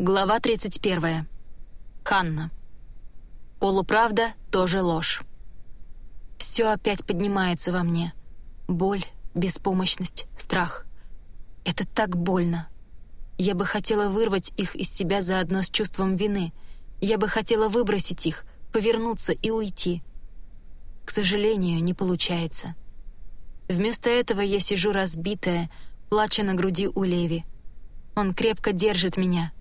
Глава 31. Ханна. Полуправда тоже ложь. Все опять поднимается во мне. Боль, беспомощность, страх. Это так больно. Я бы хотела вырвать их из себя заодно с чувством вины. Я бы хотела выбросить их, повернуться и уйти. К сожалению, не получается. Вместо этого я сижу разбитая, плача на груди у Леви. Он крепко держит меня —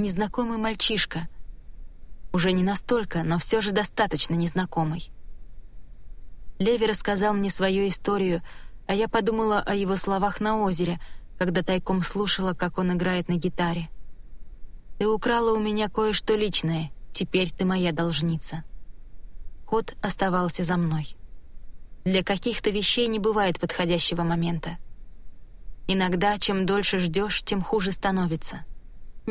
незнакомый мальчишка. Уже не настолько, но все же достаточно незнакомый. Леви рассказал мне свою историю, а я подумала о его словах на озере, когда тайком слушала, как он играет на гитаре. «Ты украла у меня кое-что личное, теперь ты моя должница». Кот оставался за мной. Для каких-то вещей не бывает подходящего момента. Иногда, чем дольше ждешь, тем хуже становится.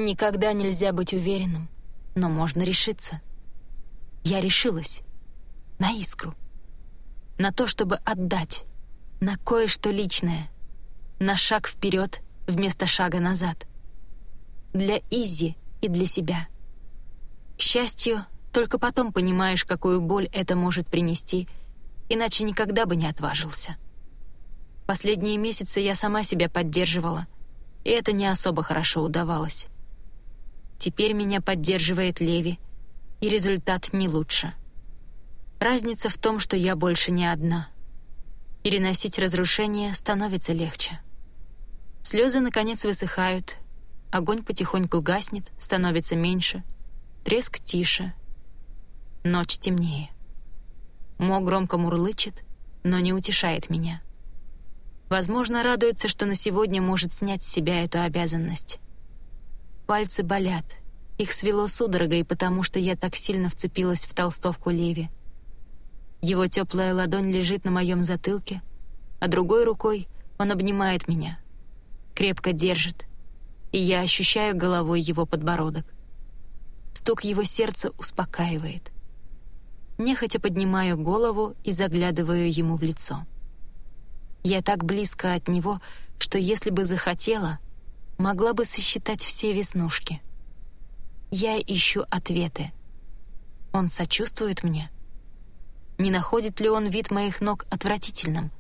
Никогда нельзя быть уверенным, но можно решиться. Я решилась. На искру. На то, чтобы отдать. На кое-что личное. На шаг вперед вместо шага назад. Для Изи и для себя. К счастью, только потом понимаешь, какую боль это может принести, иначе никогда бы не отважился. Последние месяцы я сама себя поддерживала, и это не особо хорошо удавалось. Теперь меня поддерживает Леви, и результат не лучше. Разница в том, что я больше не одна. Переносить разрушение становится легче. Слезы, наконец, высыхают, огонь потихоньку гаснет, становится меньше, треск тише, ночь темнее. Мо громко мурлычет, но не утешает меня. Возможно, радуется, что на сегодня может снять с себя эту обязанность. Пальцы болят. Их свело судорогой, потому что я так сильно вцепилась в толстовку Леви. Его теплая ладонь лежит на моем затылке, а другой рукой он обнимает меня. Крепко держит, и я ощущаю головой его подбородок. Стук его сердца успокаивает. Нехотя поднимаю голову и заглядываю ему в лицо. Я так близко от него, что если бы захотела — могла бы сосчитать все веснушки. Я ищу ответы. Он сочувствует мне? Не находит ли он вид моих ног отвратительным?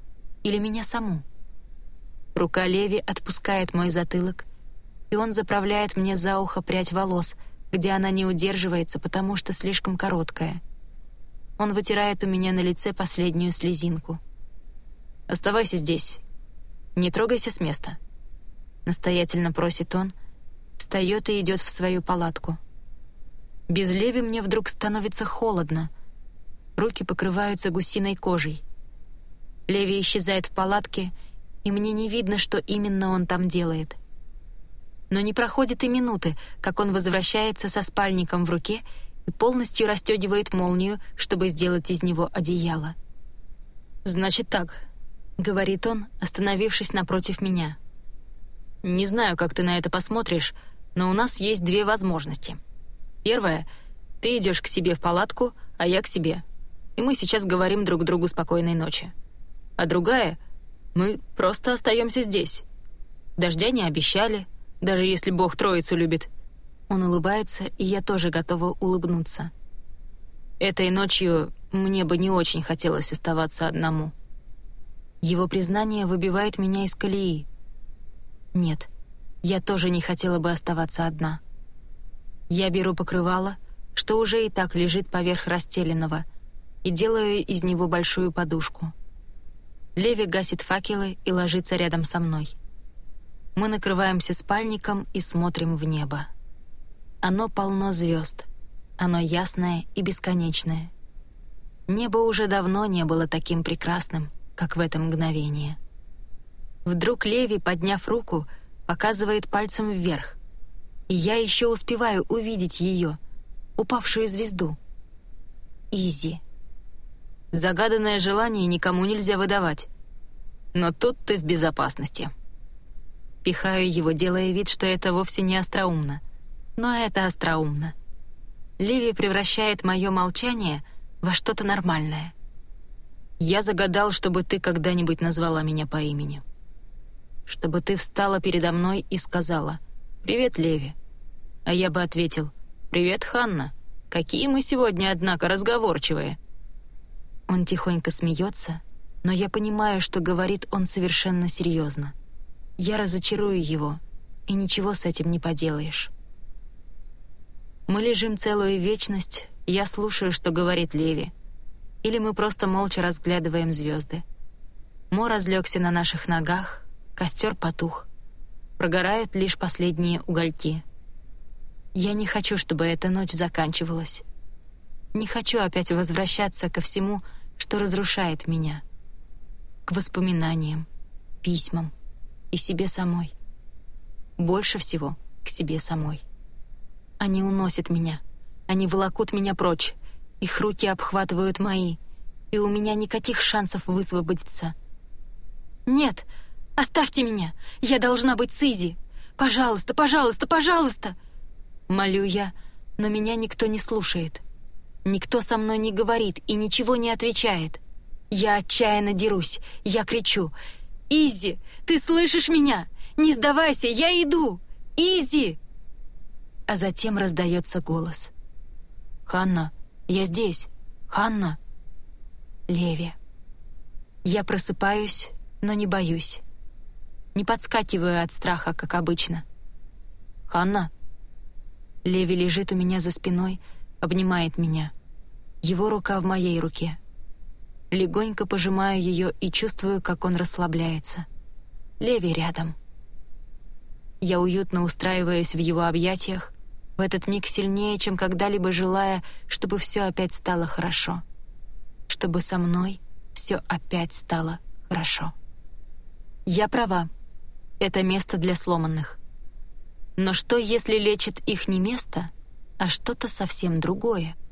Или меня саму? Рука Леви отпускает мой затылок, и он заправляет мне за ухо прядь волос, где она не удерживается, потому что слишком короткая. Он вытирает у меня на лице последнюю слезинку. «Оставайся здесь. Не трогайся с места» настоятельно просит он, встает и идет в свою палатку. Без Леви мне вдруг становится холодно. Руки покрываются гусиной кожей. Леви исчезает в палатке, и мне не видно, что именно он там делает. Но не проходит и минуты, как он возвращается со спальником в руке и полностью расстегивает молнию, чтобы сделать из него одеяло. «Значит так», — говорит он, остановившись напротив меня. Не знаю, как ты на это посмотришь, но у нас есть две возможности. Первая — ты идешь к себе в палатку, а я к себе. И мы сейчас говорим друг другу спокойной ночи. А другая — мы просто остаемся здесь. Дождя не обещали, даже если Бог Троицу любит. Он улыбается, и я тоже готова улыбнуться. Этой ночью мне бы не очень хотелось оставаться одному. Его признание выбивает меня из колеи — нет, я тоже не хотела бы оставаться одна. Я беру покрывало, что уже и так лежит поверх расстеленного, и делаю из него большую подушку. Леви гасит факелы и ложится рядом со мной. Мы накрываемся спальником и смотрим в небо. Оно полно звезд. Оно ясное и бесконечное. Небо уже давно не было таким прекрасным, как в это мгновение. Вдруг Леви, подняв руку, показывает пальцем вверх. И я еще успеваю увидеть ее, упавшую звезду. Изи. Загаданное желание никому нельзя выдавать. Но тут ты в безопасности. Пихаю его, делая вид, что это вовсе не остроумно. Но это остроумно. Леви превращает мое молчание во что-то нормальное. Я загадал, чтобы ты когда-нибудь назвала меня по имени чтобы ты встала передо мной и сказала «Привет, Леви». А я бы ответил «Привет, Ханна. Какие мы сегодня, однако, разговорчивые». Он тихонько смеется, но я понимаю, что говорит он совершенно серьезно. Я разочарую его, и ничего с этим не поделаешь. Мы лежим целую вечность, я слушаю, что говорит Леви. Или мы просто молча разглядываем звезды. Мо разлегся на наших ногах, костер потух. Прогорают лишь последние угольки. Я не хочу, чтобы эта ночь заканчивалась. Не хочу опять возвращаться ко всему, что разрушает меня. К воспоминаниям, письмам и себе самой. Больше всего к себе самой. Они уносят меня. Они волокут меня прочь. Их руки обхватывают мои. И у меня никаких шансов высвободиться. «Нет! Оставьте меня! Я должна быть с Изи! Пожалуйста, пожалуйста, пожалуйста!» Молю я, но меня никто не слушает. Никто со мной не говорит и ничего не отвечает. Я отчаянно дерусь. Я кричу. «Изи, ты слышишь меня? Не сдавайся, я иду! Изи!» А затем раздается голос. «Ханна, я здесь! Ханна!» Леви. Я просыпаюсь, но не боюсь. Не подскакиваю от страха, как обычно. «Ханна?» Леви лежит у меня за спиной, обнимает меня. Его рука в моей руке. Легонько пожимаю ее и чувствую, как он расслабляется. Леви рядом. Я уютно устраиваюсь в его объятиях, в этот миг сильнее, чем когда-либо желая, чтобы все опять стало хорошо. Чтобы со мной все опять стало хорошо. Я права. Это место для сломанных. Но что, если лечит их не место, а что-то совсем другое —